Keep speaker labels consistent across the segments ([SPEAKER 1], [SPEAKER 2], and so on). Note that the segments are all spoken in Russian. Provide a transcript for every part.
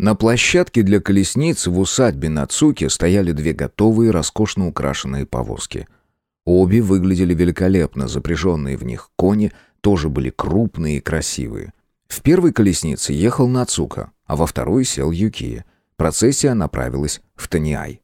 [SPEAKER 1] На площадке для колесниц в усадьбе Нацуки стояли две готовые, роскошно украшенные повозки. Обе выглядели великолепно, запряженные в них кони тоже были крупные и красивые. В первой колеснице ехал Нацука, а во второй сел Юкия. Процессия направилась в Таниай.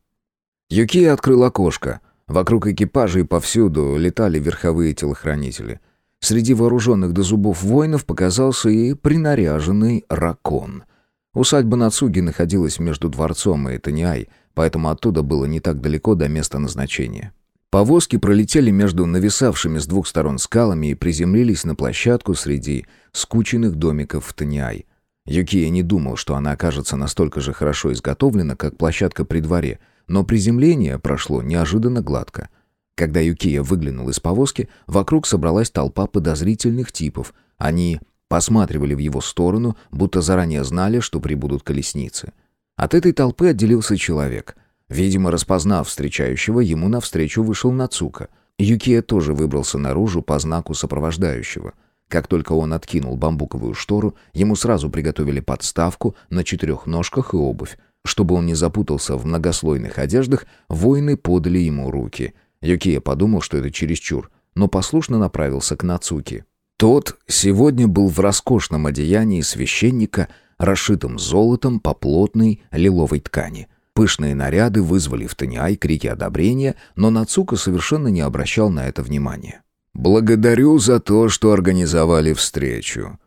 [SPEAKER 1] Юкия открыл окошко. Вокруг экипажа и повсюду летали верховые телохранители. Среди вооруженных до зубов воинов показался и принаряженный ракон — Усадьба Нацуги находилась между дворцом и Таниай, поэтому оттуда было не так далеко до места назначения. Повозки пролетели между нависавшими с двух сторон скалами и приземлились на площадку среди скученных домиков в Таниай. Юкия не думал, что она окажется настолько же хорошо изготовлена, как площадка при дворе, но приземление прошло неожиданно гладко. Когда Юкия выглянул из повозки, вокруг собралась толпа подозрительных типов. Они посматривали в его сторону, будто заранее знали, что прибудут колесницы. От этой толпы отделился человек. Видимо, распознав встречающего, ему навстречу вышел Нацука. Юкия тоже выбрался наружу по знаку сопровождающего. Как только он откинул бамбуковую штору, ему сразу приготовили подставку на четырех ножках и обувь. Чтобы он не запутался в многослойных одеждах, воины подали ему руки. Юкия подумал, что это чересчур, но послушно направился к Нацуке. Тот сегодня был в роскошном одеянии священника, расшитом золотом по плотной лиловой ткани. Пышные наряды вызвали в Таниай крики одобрения, но Нацука совершенно не обращал на это внимания. «Благодарю за то, что организовали встречу.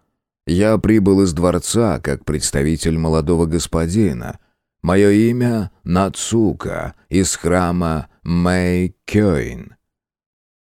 [SPEAKER 1] Я прибыл из дворца как представитель молодого господина. Мое имя Нацука из храма Мэй Кёин.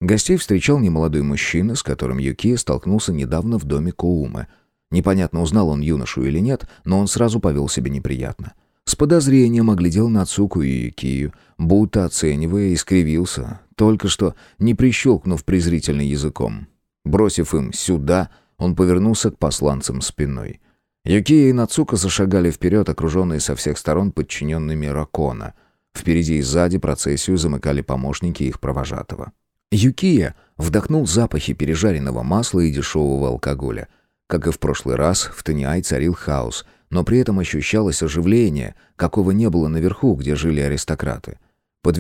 [SPEAKER 1] Гостей встречал немолодой мужчина, с которым Юкия столкнулся недавно в доме Коумы. Непонятно, узнал он юношу или нет, но он сразу повел себя неприятно. С подозрением оглядел Нацуку и Юкию, будто оценивая, и скривился, только что не прищелкнув презрительно языком. Бросив им «сюда», он повернулся к посланцам спиной. Юкия и Нацука зашагали вперед, окруженные со всех сторон подчиненными Ракона. Впереди и сзади процессию замыкали помощники их провожатого. Юкия вдохнул запахи пережаренного масла и дешевого алкоголя. Как и в прошлый раз, в Таниай царил хаос, но при этом ощущалось оживление, какого не было наверху, где жили аристократы. Под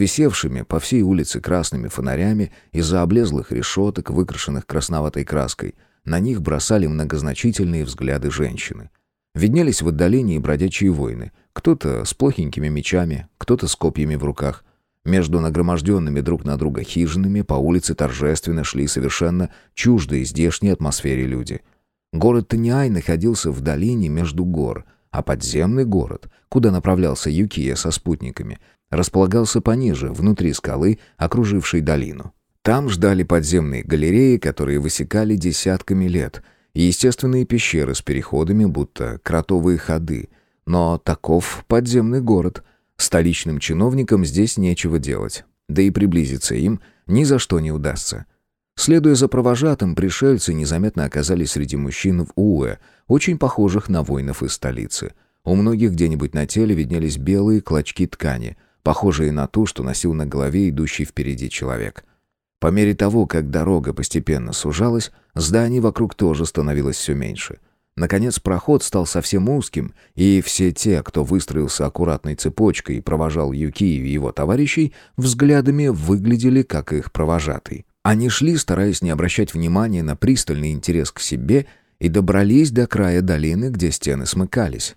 [SPEAKER 1] по всей улице красными фонарями из-за облезлых решеток, выкрашенных красноватой краской, на них бросали многозначительные взгляды женщины. Виднелись в отдалении бродячие воины, кто-то с плохенькими мечами, кто-то с копьями в руках — между нагроможденными друг на друга хижинами по улице торжественно шли совершенно чуждые здешней атмосфере люди. Город Таниай находился в долине между гор, а подземный город, куда направлялся Юкия со спутниками, располагался пониже, внутри скалы, окружившей долину. Там ждали подземные галереи, которые высекали десятками лет, и естественные пещеры с переходами, будто кротовые ходы. Но таков подземный город — Столичным чиновникам здесь нечего делать, да и приблизиться им ни за что не удастся. Следуя за провожатым, пришельцы незаметно оказались среди мужчин в Уэ, очень похожих на воинов из столицы. У многих где-нибудь на теле виднелись белые клочки ткани, похожие на ту, что носил на голове идущий впереди человек. По мере того, как дорога постепенно сужалась, зданий вокруг тоже становилось все меньше — Наконец проход стал совсем узким, и все те, кто выстроился аккуратной цепочкой и провожал Юкию и его товарищей, взглядами выглядели как их провожатый. Они шли, стараясь не обращать внимания на пристальный интерес к себе, и добрались до края долины, где стены смыкались.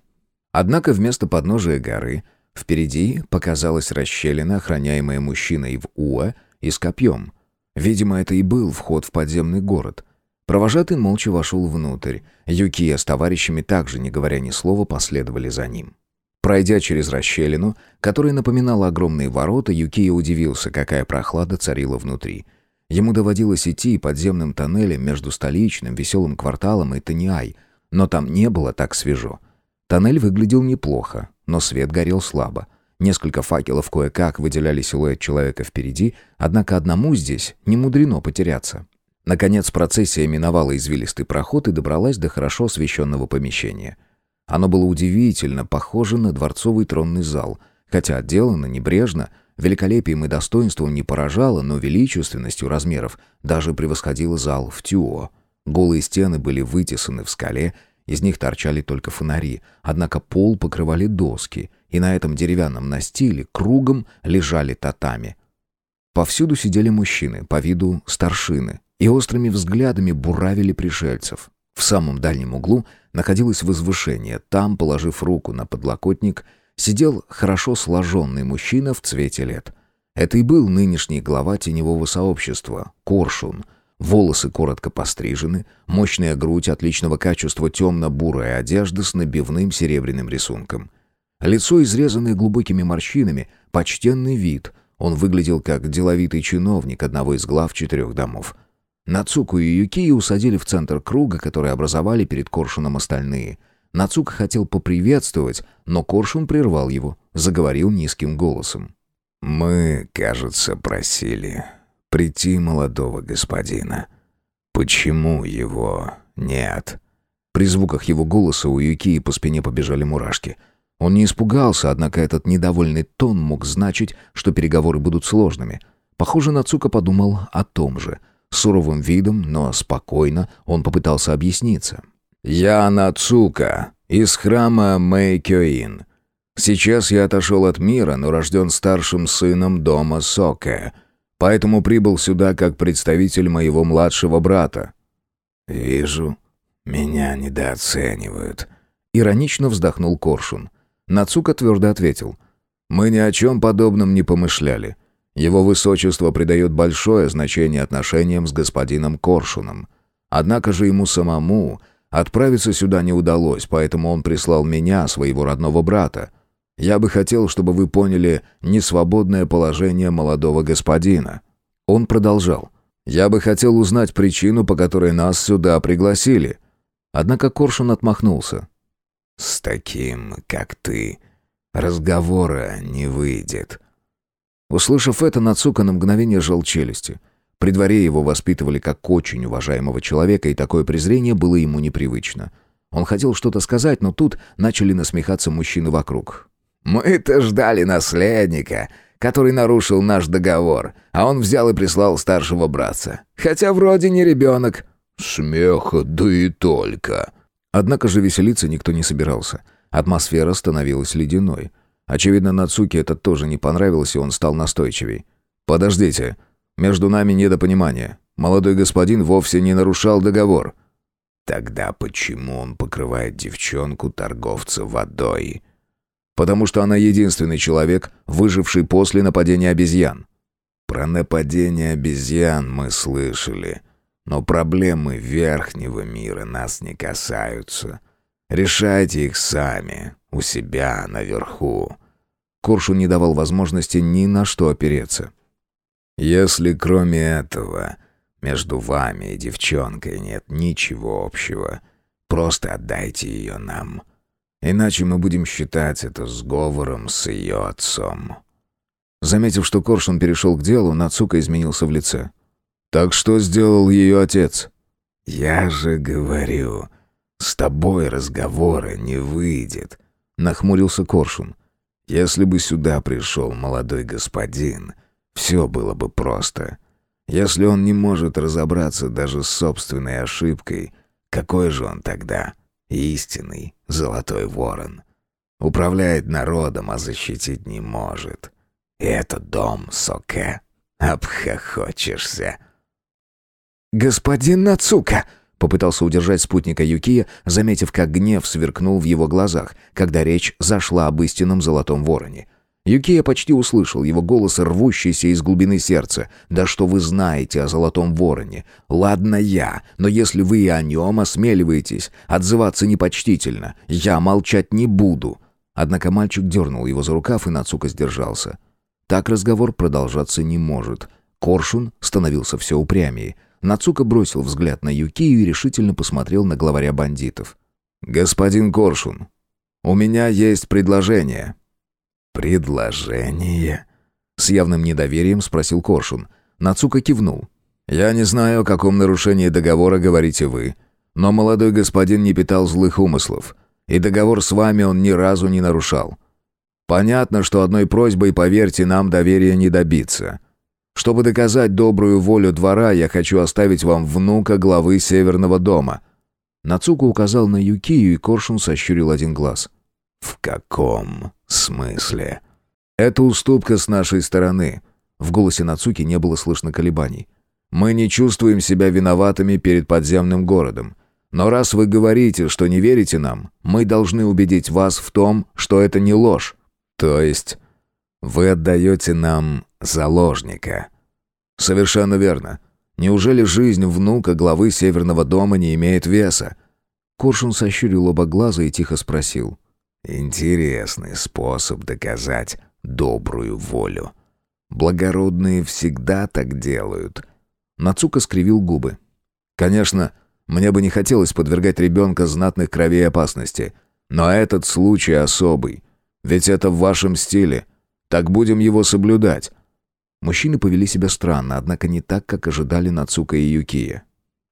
[SPEAKER 1] Однако вместо подножия горы впереди показалась расщелина, охраняемая мужчиной в Уэ и с копьем. Видимо, это и был вход в подземный город, Провожатый молча вошел внутрь. Юкия с товарищами также, не говоря ни слова, последовали за ним. Пройдя через расщелину, которая напоминала огромные ворота, Юкия удивился, какая прохлада царила внутри. Ему доводилось идти подземным тоннелем между столичным веселым кварталом и Таниай, но там не было так свежо. Тоннель выглядел неплохо, но свет горел слабо. Несколько факелов кое-как выделяли силуэт человека впереди, однако одному здесь не мудрено потеряться. Наконец процессия миновала извилистый проход и добралась до хорошо освещенного помещения. Оно было удивительно похоже на дворцовый тронный зал, хотя отделано небрежно, великолепием и достоинством не поражало, но величественностью размеров даже превосходило зал в Тюо. Голые стены были вытесаны в скале, Из них торчали только фонари, однако пол покрывали доски, и на этом деревянном настиле кругом лежали татами. Повсюду сидели мужчины, по виду старшины, и острыми взглядами буравили пришельцев. В самом дальнем углу находилось возвышение. Там, положив руку на подлокотник, сидел хорошо сложенный мужчина в цвете лет. Это и был нынешний глава теневого сообщества, Коршун. Волосы коротко пострижены, мощная грудь отличного качества темно-бурая одежда с набивным серебряным рисунком. Лицо, изрезанное глубокими морщинами, почтенный вид. Он выглядел как деловитый чиновник одного из глав четырех домов. Нацуку и Юкии усадили в центр круга, который образовали перед Коршуном остальные. Нацука хотел поприветствовать, но Коршун прервал его, заговорил низким голосом.
[SPEAKER 2] «Мы, кажется, просили прийти молодого господина. Почему его нет?»
[SPEAKER 1] При звуках его голоса у Юкии по спине побежали мурашки. Он не испугался, однако этот недовольный тон мог значить, что переговоры будут сложными. Похоже, Нацука подумал о том же. Суровым видом, но спокойно он попытался объясниться.
[SPEAKER 2] «Я Нацука, из храма Мэйкёин. Сейчас я отошел от мира, но рожден старшим сыном дома Соке, поэтому прибыл сюда как представитель моего младшего брата». «Вижу, меня недооценивают», —
[SPEAKER 1] иронично вздохнул Коршун. Нацука твердо ответил. «Мы ни о чем подобном не помышляли. Его высочество придает большое значение отношениям с господином Коршуном. Однако же ему самому Отправиться сюда не удалось, поэтому он прислал меня, своего родного брата. Я бы хотел, чтобы вы поняли несвободное положение молодого господина». Он продолжал. «Я бы хотел узнать причину, по которой нас сюда пригласили». Однако Коршун отмахнулся.
[SPEAKER 2] «С таким, как ты, разговора не выйдет».
[SPEAKER 1] Услышав это, Нацука на мгновение жал челюсти. При дворе его воспитывали как очень уважаемого человека, и такое презрение было ему непривычно. Он хотел что-то сказать, но тут начали насмехаться мужчины вокруг.
[SPEAKER 2] «Мы-то ждали наследника, который нарушил наш договор, а он взял и прислал старшего братца. Хотя вроде не ребенок».
[SPEAKER 1] «Смех, да и только». Однако же веселиться никто не собирался. Атмосфера становилась ледяной. Очевидно, Нацуке это тоже не понравилось, и он стал настойчивей. «Подождите», между нами недопонимание. Молодой господин вовсе не нарушал договор».
[SPEAKER 2] «Тогда почему он покрывает девчонку торговца водой?»
[SPEAKER 1] «Потому что она единственный человек, выживший после нападения обезьян».
[SPEAKER 2] «Про нападение обезьян мы слышали, но проблемы верхнего мира нас не касаются. Решайте их сами, у себя, наверху».
[SPEAKER 1] Куршу не давал возможности ни на что опереться.
[SPEAKER 2] Если кроме этого между вами и девчонкой нет ничего общего, просто отдайте ее нам. Иначе мы будем считать это сговором с ее отцом».
[SPEAKER 1] Заметив, что Коршун перешел к делу, Нацука изменился в лице. «Так что сделал ее отец?»
[SPEAKER 2] «Я же говорю, с тобой разговора не выйдет», — нахмурился Коршун. «Если бы сюда пришел молодой господин, все было бы просто. Если он не может разобраться даже с собственной ошибкой, какой же он тогда? Истинный золотой ворон. Управляет народом, а защитить не может. И это дом Соке. Обхохочешься.
[SPEAKER 1] «Господин Нацука!» — попытался удержать спутника Юкия, заметив, как гнев сверкнул в его глазах, когда речь зашла об истинном золотом вороне — Юкия почти услышал его голос, рвущийся из глубины сердца. «Да что вы знаете о Золотом Вороне? Ладно я, но если вы и о нем осмеливаетесь отзываться непочтительно, я молчать не буду». Однако мальчик дернул его за рукав, и Нацука сдержался. Так разговор продолжаться не может. Коршун становился все упрямее. Нацука бросил взгляд на Юкию и решительно посмотрел на главаря бандитов. «Господин Коршун, у меня есть предложение».
[SPEAKER 2] «Предложение?»
[SPEAKER 1] С явным недоверием спросил Коршун. Нацука кивнул. «Я не знаю, о каком нарушении договора говорите вы, но молодой господин не питал злых умыслов, и договор с вами он ни разу не нарушал. Понятно, что одной просьбой, поверьте, нам доверия не добиться. Чтобы доказать добрую волю двора, я хочу оставить вам внука главы Северного дома». Нацука указал на Юкию, и Коршун сощурил один глаз.
[SPEAKER 2] «В каком смысле?»
[SPEAKER 1] «Это уступка с нашей стороны». В голосе Нацуки не было слышно колебаний. «Мы не чувствуем себя виноватыми перед подземным городом. Но раз вы говорите, что не верите нам, мы должны убедить вас в том, что это не ложь.
[SPEAKER 2] То есть вы отдаете нам заложника?»
[SPEAKER 1] «Совершенно верно. Неужели жизнь внука главы Северного дома не имеет веса?» Коршун сощурил оба глаза и тихо спросил.
[SPEAKER 2] «Интересный способ доказать добрую волю. Благородные всегда так делают».
[SPEAKER 1] Нацука скривил губы. «Конечно, мне бы не хотелось подвергать ребенка знатных кровей опасности. Но этот случай особый. Ведь это в вашем стиле. Так будем его соблюдать. Мужчины повели себя странно, однако не так, как ожидали Нацука и Юкия.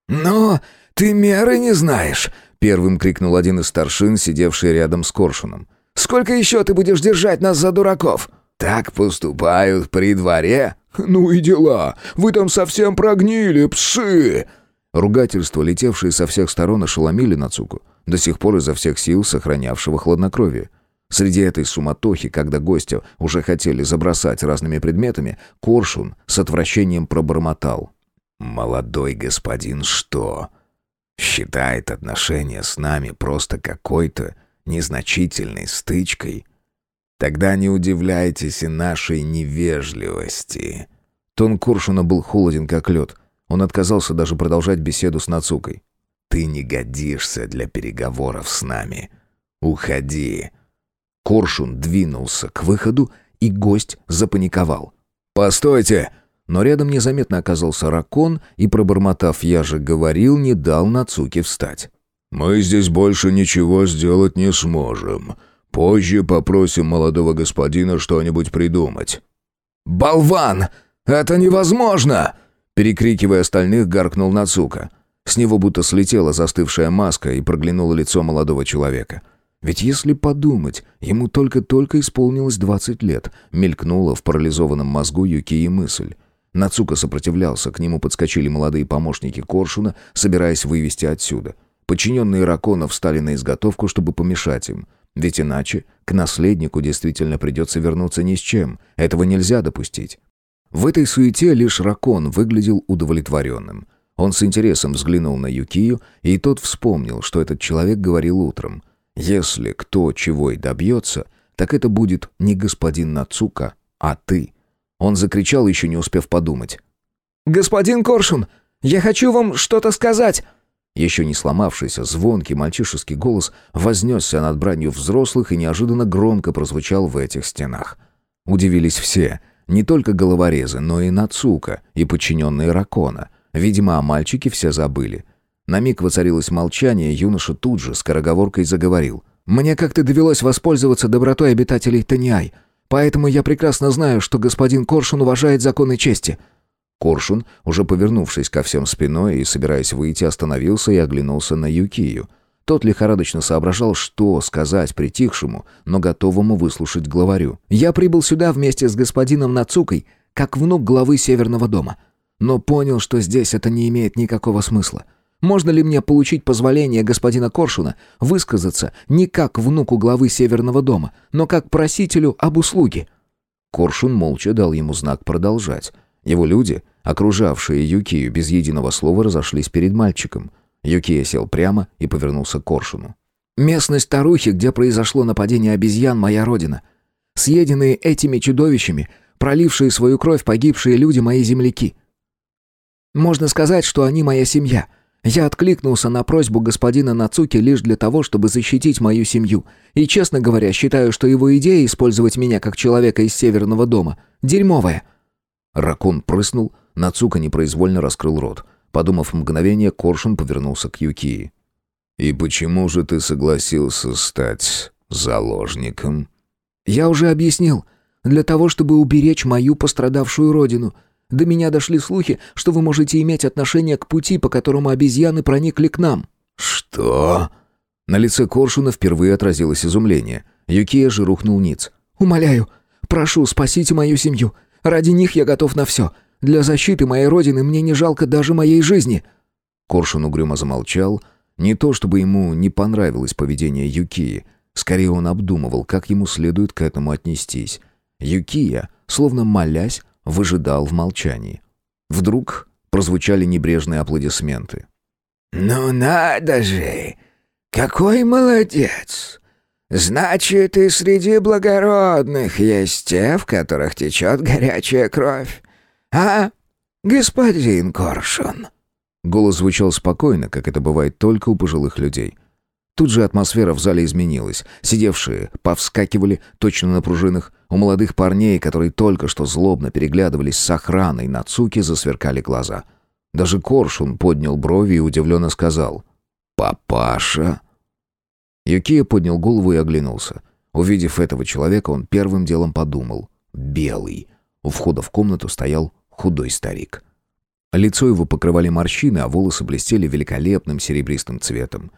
[SPEAKER 3] «Но ты меры не знаешь!»
[SPEAKER 1] — первым крикнул один из старшин, сидевший рядом с Коршуном.
[SPEAKER 3] «Сколько еще ты будешь держать нас за дураков?»
[SPEAKER 2] «Так поступают при дворе?»
[SPEAKER 3] «Ну и дела! Вы там совсем прогнили, псы!»
[SPEAKER 1] Ругательства, летевшие со всех сторон, ошеломили Нацуку, до сих пор изо всех сил сохранявшего хладнокровие. Среди этой суматохи, когда гостя уже хотели забросать разными предметами, Коршун с отвращением пробормотал.
[SPEAKER 2] «Молодой господин что? Считает отношения с нами просто какой-то незначительной стычкой? Тогда не удивляйтесь и нашей невежливости».
[SPEAKER 1] Тон Коршуна был холоден, как лед. Он отказался даже продолжать беседу с Нацукой.
[SPEAKER 2] «Ты не годишься для переговоров с нами. Уходи.
[SPEAKER 1] Коршун двинулся к выходу, и гость запаниковал. «Постойте!» Но рядом незаметно оказался Ракон и, пробормотав «я же говорил», не дал Нацуке встать.
[SPEAKER 4] «Мы здесь больше ничего сделать не сможем. Позже попросим молодого господина что-нибудь придумать».
[SPEAKER 3] «Болван! Это невозможно!»
[SPEAKER 1] Перекрикивая остальных, гаркнул Нацука. С него будто слетела застывшая маска и проглянуло лицо молодого человека. Ведь если подумать, ему только-только исполнилось 20 лет, мелькнула в парализованном мозгу Юкии мысль. Нацука сопротивлялся, к нему подскочили молодые помощники Коршуна, собираясь вывести отсюда. Подчиненные Ракона встали на изготовку, чтобы помешать им. Ведь иначе к наследнику действительно придется вернуться ни с чем. Этого нельзя допустить. В этой суете лишь Ракон выглядел удовлетворенным. Он с интересом взглянул на Юкию, и тот вспомнил, что этот человек говорил утром. Если кто чего и добьется, так это будет не господин Нацука, а ты. Он закричал, еще не успев подумать.
[SPEAKER 3] «Господин Коршун, я хочу вам что-то сказать!»
[SPEAKER 1] Еще не сломавшийся, звонкий мальчишеский голос вознесся над бранью взрослых и неожиданно громко прозвучал в этих стенах. Удивились все, не только головорезы, но и Нацука, и подчиненные Ракона. Видимо, о мальчике все забыли. На миг воцарилось молчание, юноша тут же скороговоркой заговорил. «Мне как-то довелось воспользоваться добротой обитателей Таниай, поэтому я прекрасно знаю, что господин Коршун уважает законы чести». Коршун, уже повернувшись ко всем спиной и собираясь выйти, остановился и оглянулся на Юкию. Тот лихорадочно соображал, что сказать притихшему, но готовому выслушать главарю. «Я прибыл сюда вместе с господином Нацукой, как внук главы Северного дома, но понял, что здесь это не имеет никакого смысла. Можно ли мне получить позволение господина Коршуна высказаться не как внуку главы Северного дома, но как просителю об услуге?» Коршун молча дал ему знак продолжать. Его люди, окружавшие Юкию без единого слова, разошлись перед мальчиком. Юкия сел прямо и повернулся к Коршуну. «Местность Тарухи, где произошло нападение обезьян, моя родина. Съеденные этими чудовищами, пролившие свою кровь погибшие люди мои земляки. Можно сказать, что они моя семья, я откликнулся на просьбу господина Нацуки лишь для того, чтобы защитить мою семью. И, честно говоря, считаю, что его идея использовать меня как человека из Северного дома дерьмовая». Ракун прыснул, Нацука непроизвольно раскрыл рот. Подумав мгновение, Коршун повернулся к Юкии.
[SPEAKER 4] «И почему же ты согласился стать заложником?»
[SPEAKER 3] «Я уже объяснил. Для того, чтобы уберечь мою пострадавшую родину. До меня дошли слухи, что вы можете иметь отношение к пути, по которому обезьяны проникли к нам».
[SPEAKER 4] «Что?»
[SPEAKER 1] На лице Коршуна впервые отразилось изумление. Юкия же рухнул ниц.
[SPEAKER 3] «Умоляю, прошу, спасите мою семью. Ради них я готов на все. Для защиты моей родины мне не жалко даже моей жизни».
[SPEAKER 1] Коршун угрюмо замолчал. Не то чтобы ему не понравилось поведение Юкии, скорее он обдумывал, как ему следует к этому отнестись. Юкия, словно молясь, выжидал в молчании. Вдруг прозвучали небрежные аплодисменты.
[SPEAKER 2] «Ну надо же! Какой молодец! Значит, и среди благородных есть те, в которых течет горячая кровь. А, господин Коршун?»
[SPEAKER 1] Голос звучал спокойно, как это бывает только у пожилых людей. Тут же атмосфера в зале изменилась. Сидевшие повскакивали, точно на пружинах. У молодых парней, которые только что злобно переглядывались с охраной на Цуке, засверкали глаза. Даже Коршун поднял брови и удивленно сказал «Папаша». Юкия поднял голову и оглянулся. Увидев этого человека, он первым делом подумал «Белый». У входа в комнату стоял худой старик. Лицо его покрывали морщины, а волосы блестели великолепным серебристым цветом.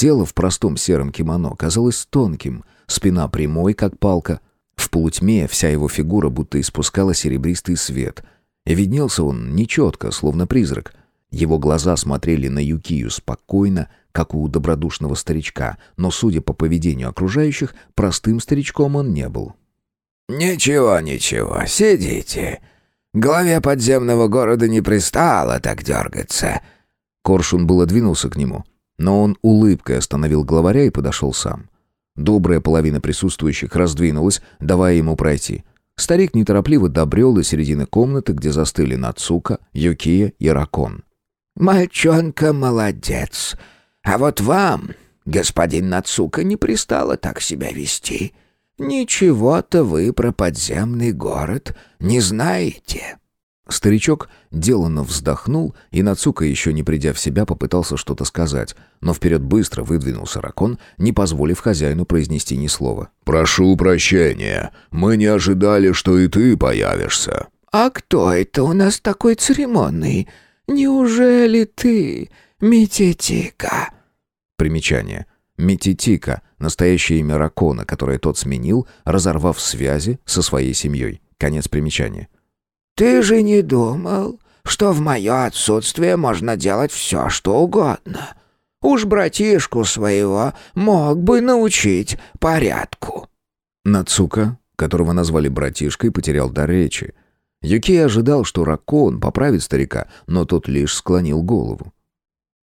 [SPEAKER 1] Тело в простом сером кимоно казалось тонким, спина прямой, как палка. В полутьме вся его фигура будто испускала серебристый свет. И виднелся он нечетко, словно призрак. Его глаза смотрели на Юкию спокойно, как у добродушного старичка, но, судя по поведению окружающих, простым старичком он не был.
[SPEAKER 2] «Ничего, ничего, сидите. Главе подземного города не пристало так дергаться».
[SPEAKER 1] Коршун было двинулся к нему, но он улыбкой остановил главаря и подошел сам. Добрая половина присутствующих раздвинулась, давая ему пройти. Старик неторопливо добрел до середины комнаты, где застыли Нацука, Юкия и Ракон.
[SPEAKER 2] «Мальчонка молодец. А вот вам, господин Нацука, не пристало так себя вести. «Ничего-то вы про подземный город не знаете».
[SPEAKER 1] Старичок деланно вздохнул, и Нацука, еще не придя в себя, попытался что-то сказать, но вперед быстро выдвинулся Ракон, не позволив хозяину произнести ни слова.
[SPEAKER 4] «Прошу прощения, мы не ожидали, что и ты появишься».
[SPEAKER 2] «А кто это у нас такой церемонный? Неужели ты, Мититика?»
[SPEAKER 1] Примечание. Метитика, настоящее имя Ракона, которое тот сменил, разорвав связи со своей семьей. Конец примечания.
[SPEAKER 2] «Ты же не думал, что в мое отсутствие можно делать все, что угодно? Уж братишку своего мог бы научить порядку».
[SPEAKER 1] Нацука, которого назвали братишкой, потерял дар речи. Юки ожидал, что Ракон поправит старика, но тот лишь склонил голову.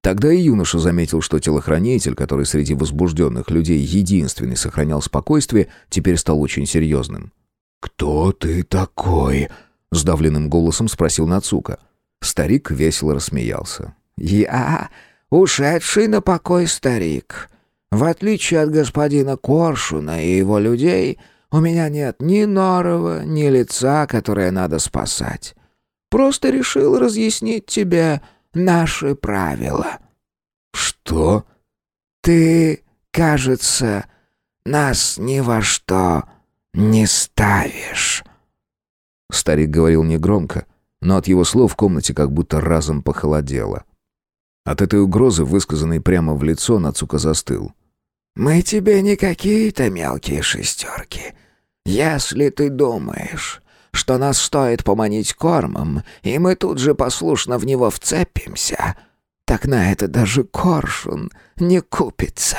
[SPEAKER 1] Тогда и юноша заметил, что телохранитель, который среди возбужденных людей единственный сохранял спокойствие, теперь стал очень серьезным.
[SPEAKER 2] «Кто ты такой?» — сдавленным голосом спросил Нацука.
[SPEAKER 1] Старик весело рассмеялся.
[SPEAKER 2] «Я ушедший на покой старик. В отличие от господина Коршуна и его людей, у меня нет ни норова, ни лица, которое надо спасать. Просто решил разъяснить тебе наши правила».
[SPEAKER 1] «Что?»
[SPEAKER 2] «Ты, кажется, нас ни во что не ставишь».
[SPEAKER 1] Старик говорил негромко, но от его слов в комнате как будто разом похолодело. От этой угрозы, высказанной прямо в лицо, Нацука застыл.
[SPEAKER 2] «Мы тебе не какие-то мелкие шестерки. Если ты думаешь, что нас стоит поманить кормом, и мы тут же послушно в него вцепимся, так на это даже коршун не купится».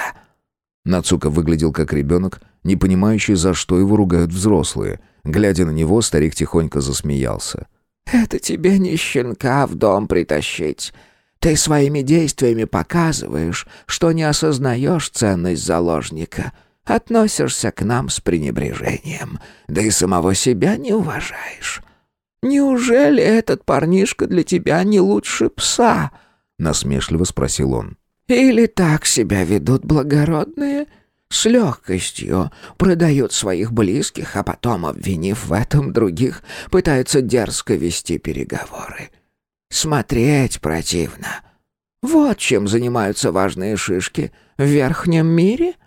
[SPEAKER 1] Нацука выглядел как ребенок, не понимающий, за что его ругают взрослые. Глядя на него, старик тихонько засмеялся.
[SPEAKER 2] «Это тебе не щенка в дом притащить. Ты своими действиями показываешь, что не осознаешь ценность заложника» относишься к нам с пренебрежением, да и самого себя не уважаешь. Неужели этот парнишка для тебя не лучше пса?» — насмешливо спросил он. «Или так себя ведут благородные?» С легкостью продают своих близких, а потом, обвинив в этом других, пытаются дерзко вести переговоры. Смотреть противно. Вот чем занимаются важные шишки в верхнем мире —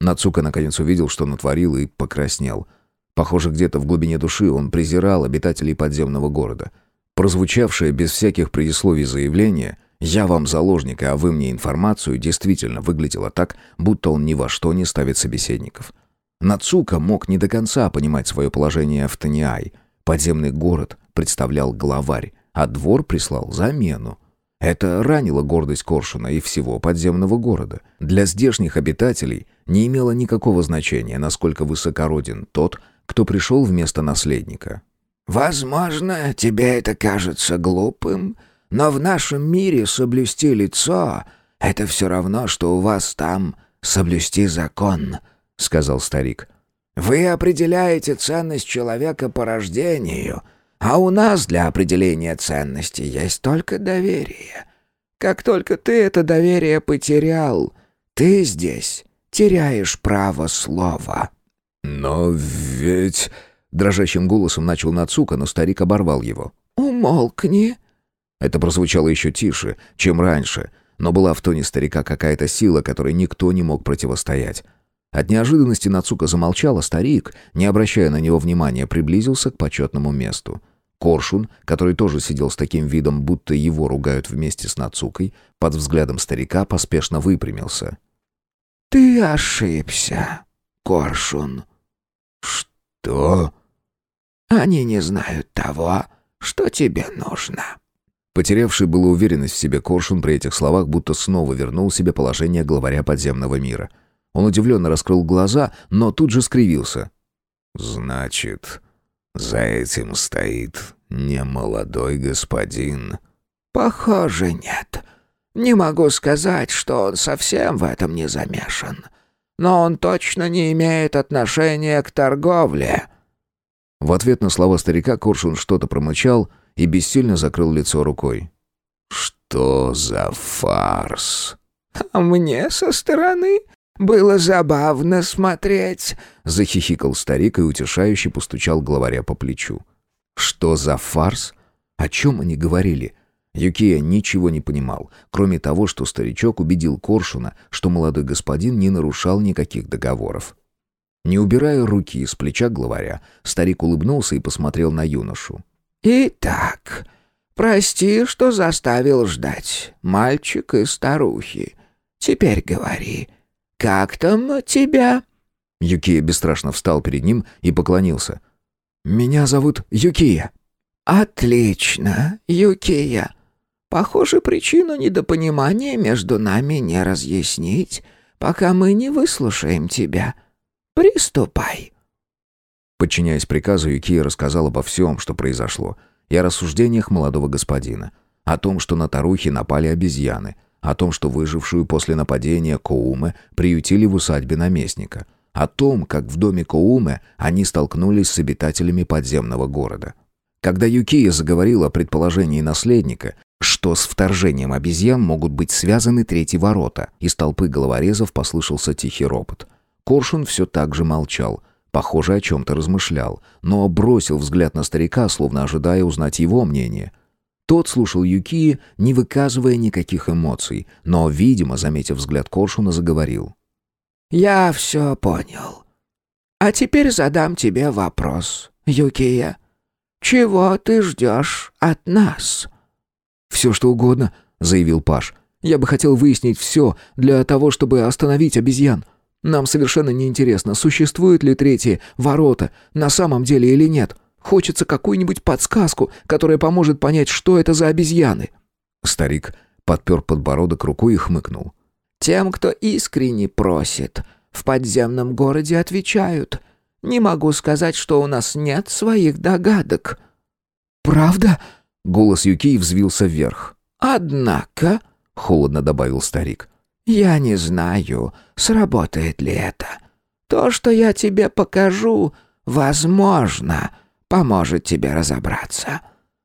[SPEAKER 1] Нацука наконец увидел, что натворил, и покраснел. Похоже, где-то в глубине души он презирал обитателей подземного города. Прозвучавшее без всяких предисловий заявление «Я вам заложник, а вы мне информацию» действительно выглядело так, будто он ни во что не ставит собеседников. Нацука мог не до конца понимать свое положение в Таниай. Подземный город представлял главарь, а двор прислал замену. Это ранило гордость Коршуна и всего подземного города. Для здешних обитателей не имело никакого значения, насколько высокороден тот, кто пришел вместо наследника.
[SPEAKER 3] «Возможно, тебе это кажется глупым, но в нашем мире соблюсти лицо — это все равно, что у вас там соблюсти закон», — сказал старик. «Вы определяете ценность человека по рождению — а у нас для определения ценности есть только доверие. Как только ты это доверие потерял, ты здесь теряешь право слова».
[SPEAKER 1] «Но ведь...» — дрожащим голосом начал Нацука, но старик оборвал его.
[SPEAKER 3] «Умолкни».
[SPEAKER 1] Это прозвучало еще тише, чем раньше, но была в тоне старика какая-то сила, которой никто не мог противостоять. От неожиданности Нацука замолчал, а старик, не обращая на него внимания, приблизился к почетному месту. Коршун, который тоже сидел с таким видом, будто его ругают вместе с Нацукой, под взглядом старика поспешно выпрямился.
[SPEAKER 3] «Ты ошибся, Коршун».
[SPEAKER 2] «Что?»
[SPEAKER 3] «Они не знают того, что тебе нужно».
[SPEAKER 1] Потерявший было уверенность в себе Коршун при этих словах будто снова вернул себе положение главаря подземного мира. Он удивленно раскрыл глаза, но тут же скривился.
[SPEAKER 2] «Значит, за этим стоит не молодой господин.
[SPEAKER 3] Похоже, нет. Не могу сказать, что он совсем в этом не замешан. Но он точно не имеет отношения к торговле.
[SPEAKER 1] В ответ на слова старика Коршун что-то промычал и бессильно закрыл лицо рукой.
[SPEAKER 2] «Что за фарс?»
[SPEAKER 3] «А мне со стороны было забавно смотреть», — захихикал старик и утешающе постучал главаря по плечу.
[SPEAKER 1] «Что за фарс? О чем они говорили?» Юкия ничего не понимал, кроме того, что старичок убедил Коршуна, что молодой господин не нарушал никаких договоров. Не убирая руки с плеча главаря, старик улыбнулся и посмотрел на юношу.
[SPEAKER 3] «Итак, прости, что заставил ждать, мальчик и старухи. Теперь говори, «Как там тебя?»
[SPEAKER 1] Юкия бесстрашно встал перед ним и поклонился. «Меня зовут Юкия».
[SPEAKER 3] «Отлично, Юкия. Похоже, причину недопонимания между нами не разъяснить, пока мы не выслушаем тебя. Приступай».
[SPEAKER 1] Подчиняясь приказу, Юкия рассказал обо всем, что произошло, и о рассуждениях молодого господина, о том, что на Тарухи напали обезьяны — о том, что выжившую после нападения Коуме приютили в усадьбе наместника, о том, как в доме Коуме они столкнулись с обитателями подземного города. Когда Юкия заговорила о предположении наследника, что с вторжением обезьян могут быть связаны третьи ворота, из толпы головорезов послышался тихий ропот. Коршун все так же молчал, похоже, о чем-то размышлял, но бросил взгляд на старика, словно ожидая узнать его мнение. Тот слушал Юкии, не выказывая никаких эмоций, но, видимо, заметив взгляд Коршуна, заговорил.
[SPEAKER 3] «Я все понял. А теперь задам тебе вопрос, Юкия. Чего ты ждешь от нас?»
[SPEAKER 1] «Все, что угодно», — заявил Паш. «Я бы хотел выяснить все для того, чтобы остановить обезьян. Нам совершенно неинтересно, существуют ли третьи ворота на самом деле или нет. Хочется какую-нибудь подсказку, которая поможет понять, что это за обезьяны». Старик подпер подбородок рукой и хмыкнул.
[SPEAKER 3] «Тем, кто искренне просит, в подземном городе отвечают. Не могу сказать, что у нас нет своих догадок».
[SPEAKER 1] «Правда?» — голос Юки взвился вверх.
[SPEAKER 3] «Однако», — холодно добавил старик, — «я не знаю, сработает ли это. То, что я тебе покажу, возможно, поможет тебе разобраться.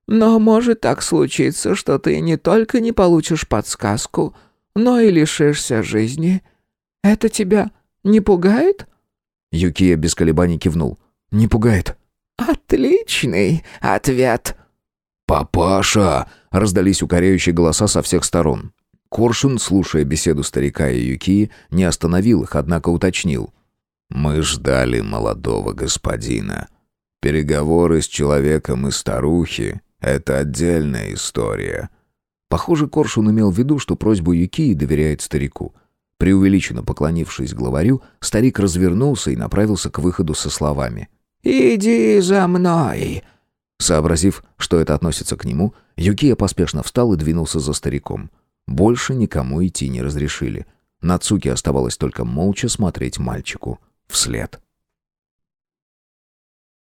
[SPEAKER 3] Но может так случиться, что ты не только не получишь подсказку, но и лишишься жизни. Это тебя не пугает?»
[SPEAKER 1] Юкия без колебаний кивнул. «Не пугает».
[SPEAKER 3] «Отличный ответ!»
[SPEAKER 2] «Папаша!» — раздались укоряющие голоса со всех сторон.
[SPEAKER 1] Коршун, слушая беседу старика и Юкии, не остановил их, однако уточнил.
[SPEAKER 2] «Мы ждали молодого господина. Переговоры с человеком и старухи — это отдельная история».
[SPEAKER 1] Похоже, Коршун имел в виду, что просьбу Юкии доверяет старику. Преувеличенно поклонившись главарю, старик развернулся и направился к выходу со словами.
[SPEAKER 3] «Иди за мной!»
[SPEAKER 1] Сообразив, что это относится к нему, Юкия поспешно встал и двинулся за стариком. Больше никому идти не разрешили. Нацуки оставалось только молча смотреть мальчику вслед.